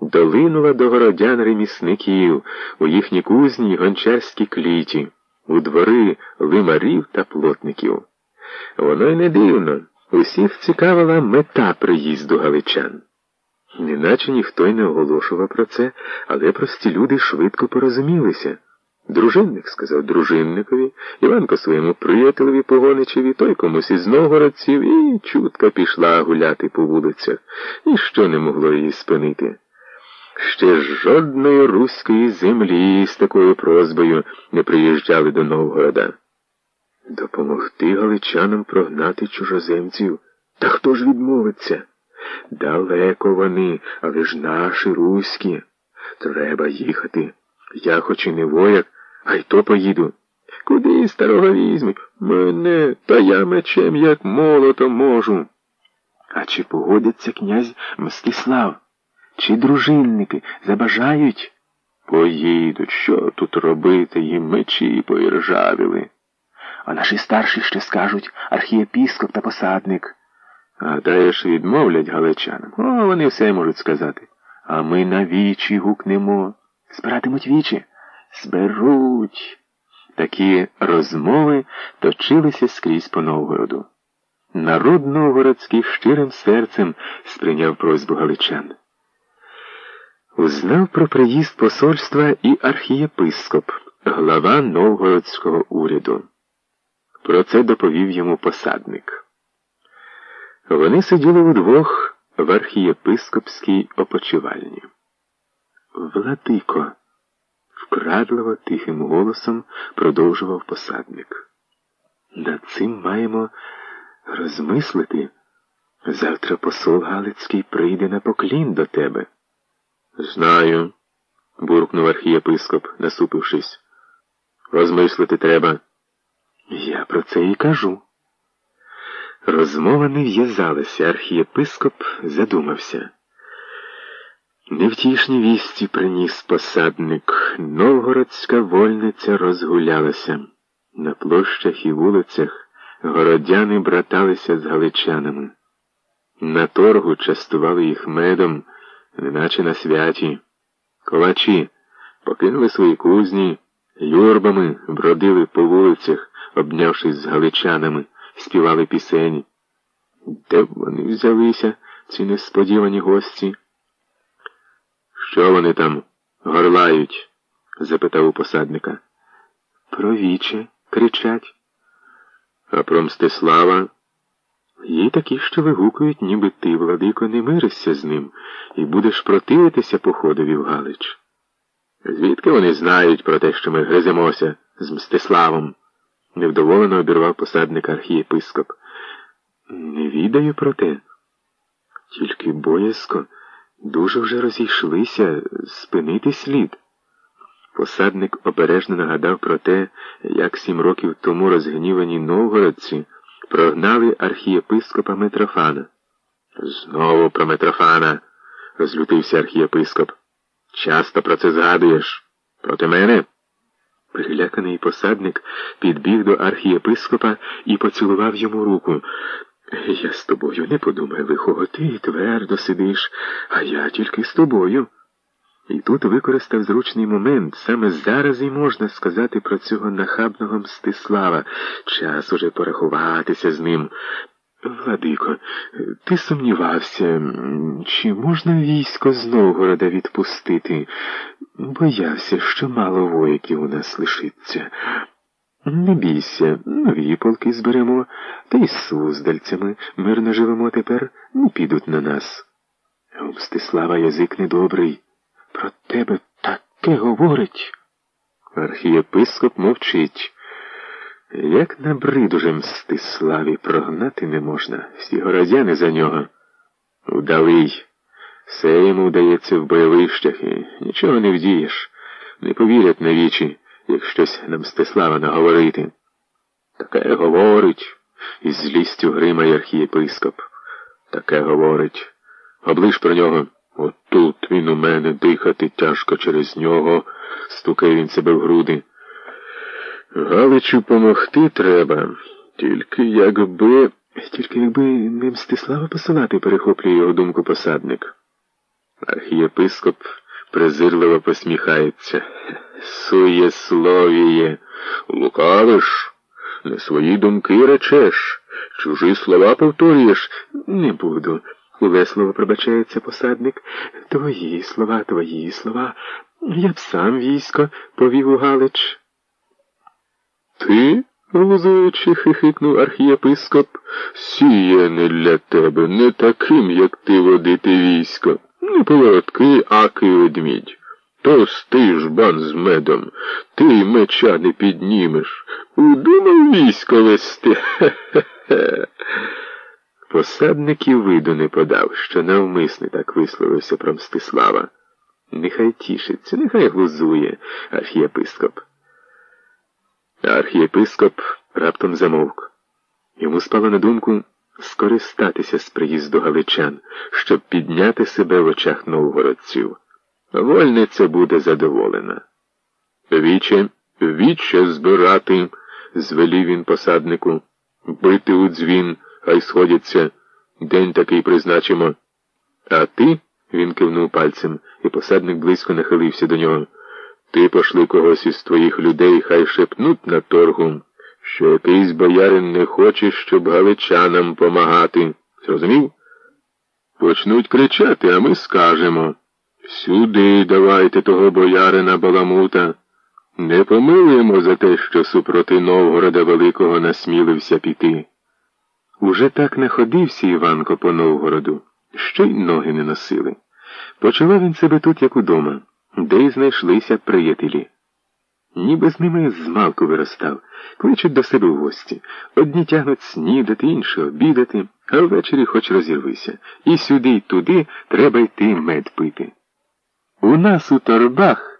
долинула до городян ремісників у їхні кузні й гончарські кліті, у двори лимарів та плотників. Воно й не дивно. Усіх цікавила мета приїзду галичан. Неначе ніхто й не оголошував про це, але прості люди швидко порозумілися. Дружинник сказав дружинникові, Іванко своєму приятелеві погоничеві, той комусь із новгородців, і чутка пішла гуляти по вулицях, ніщо не могло її спинити. Ще жодної руської землі з такою просьбою не приїжджали до Новгорода. Допомогти галичанам прогнати чужоземців. Та хто ж відмовиться? Далеко вони, але ж наші руські. Треба їхати. Я хоч і не вояк, а й то поїду. Куди старого візьмуть? Мене, та я мечем, як молото можу. А чи погодиться князь Мстислав? Чи дружинники забажають? Поїдуть, що тут робити, їм мечі поіржавіли. А наші старші ще скажуть архієпіскоп та посадник. Гадаєш, відмовлять галичанам. О, вони все можуть сказати. А ми на вічі гукнемо. Збиратимуть вічі. Зберуть. Такі розмови точилися скрізь по Новгороду. Народ новгородський щирим серцем сприйняв просьбу галичан. Узнав про приїзд посольства і архієпископ, глава новгородського уряду. Про це доповів йому посадник. Вони сиділи удвох в архієпископській опочивальні. Владико, вкрадливо тихим голосом продовжував посадник. Над цим маємо розмислити. Завтра посол Галицький прийде на поклін до тебе. Знаю, буркнув архієпископ, насупившись. Розмислити треба. Я про це і кажу. Розмова не в'язалася, архієпископ задумався. Невтішні вісті приніс посадник. Новгородська вольниця розгулялася. На площах і вулицях городяни браталися з галичанами. На торгу частували їх медом, неначе на святі. Ковачі покинули свої кузні, юрбами бродили по вулицях, обнявшись з галичанами, співали пісені. Де б вони взялися, ці несподівані гості? Що вони там горлають? запитав у посадника. Про віче кричать. А про Мстислава? Є такі, що вигукують, ніби ти, владико, не миришся з ним і будеш противитися походові в Галич. Звідки вони знають про те, що ми гриземося з Мстиславом? невдоволено обірвав посадник архієпископ. Не відаю про те. Тільки боязко дуже вже розійшлися, спинити слід. Посадник обережно нагадав про те, як сім років тому розгнівані новгородці прогнали архієпископа Митрофана. Знову про Митрофана, розлютився архієпископ. Часто про це згадуєш. Проти мене? Переляканий посадник підбіг до архієпископа і поцілував йому руку. Я з тобою не подумай лихого, ти твердо сидиш, а я тільки з тобою. І тут використав зручний момент. Саме зараз і можна сказати про цього нахабного Мстислава. Час уже порахуватися з ним. Владико, ти сумнівався, чи можна військо з Новгорода відпустити? Боявся, що мало вояків у нас лишиться. Не бійся, нові полки зберемо, та й суздальцями мирно живемо тепер, не підуть на нас. У Мстислава язик недобрий. Про тебе таке говорить. Архієпископ мовчить. Як набрид уже Мстиславі прогнати не можна, всі городяни за нього. Удалий. Все йому вдається в бойовищах і нічого не вдієш. Не повірять на вічі, як щось на Мстислава наговорити. Таке говорить, із злістю гримає архієпископ. Таке говорить. Оближ про нього. Отут він у мене дихати тяжко через нього, стукає він себе в груди. Галичу помогти треба, тільки якби. Тільки якби не Мстислава посилати, перехоплює його думку посадник. Архієпископ презирливо посміхається. Суєсловіє, лукавиш, не свої думки речеш, чужі слова повторюєш. Не буду. Улесливо пробачається посадник. Твої слова, твої слова. Я б сам військо повів у Галич. Ти, глузуючи, хихикнув архієпископ, сіє не для тебе, не таким, як ти водити військо. Не поворотки, аки ведмідь. То стий ж бан з медом, ти меча не піднімеш. Удумав військо вести. Хе-хе-хе. Посадник і виду не подав, що навмисне так висловився про Мстислава. Нехай тішиться, нехай глузує архієпископ. Архієпископ раптом замовк. Йому спало на думку скористатися з приїзду галичан, щоб підняти себе в очах новгородців. Вольниця буде задоволена. Віче, віче збирати, звелів він посаднику, бити у дзвін, хай сходяться, день такий призначимо. А ти, він кивнув пальцем, і посадник близько нахилився до нього. Ти пошли когось із твоїх людей, хай шепнуть на торгу, що якийсь боярин не хоче, щоб галичанам помагати. Зрозумів? Почнуть кричати, а ми скажемо. Сюди давайте того боярина баламута. Не помилуємо за те, що супроти Новгорода Великого насмілився піти. Уже так находився Іванко по Новгороду, що й ноги не носили. Почував він себе тут, як удома, де й знайшлися приятелі. Ніби з ними змалку виростав, кличуть до себе в гості. Одні тягнуть снідати, інші обідати, а ввечері хоч розірвися. І сюди, й туди треба йти мед пити. У нас у торбах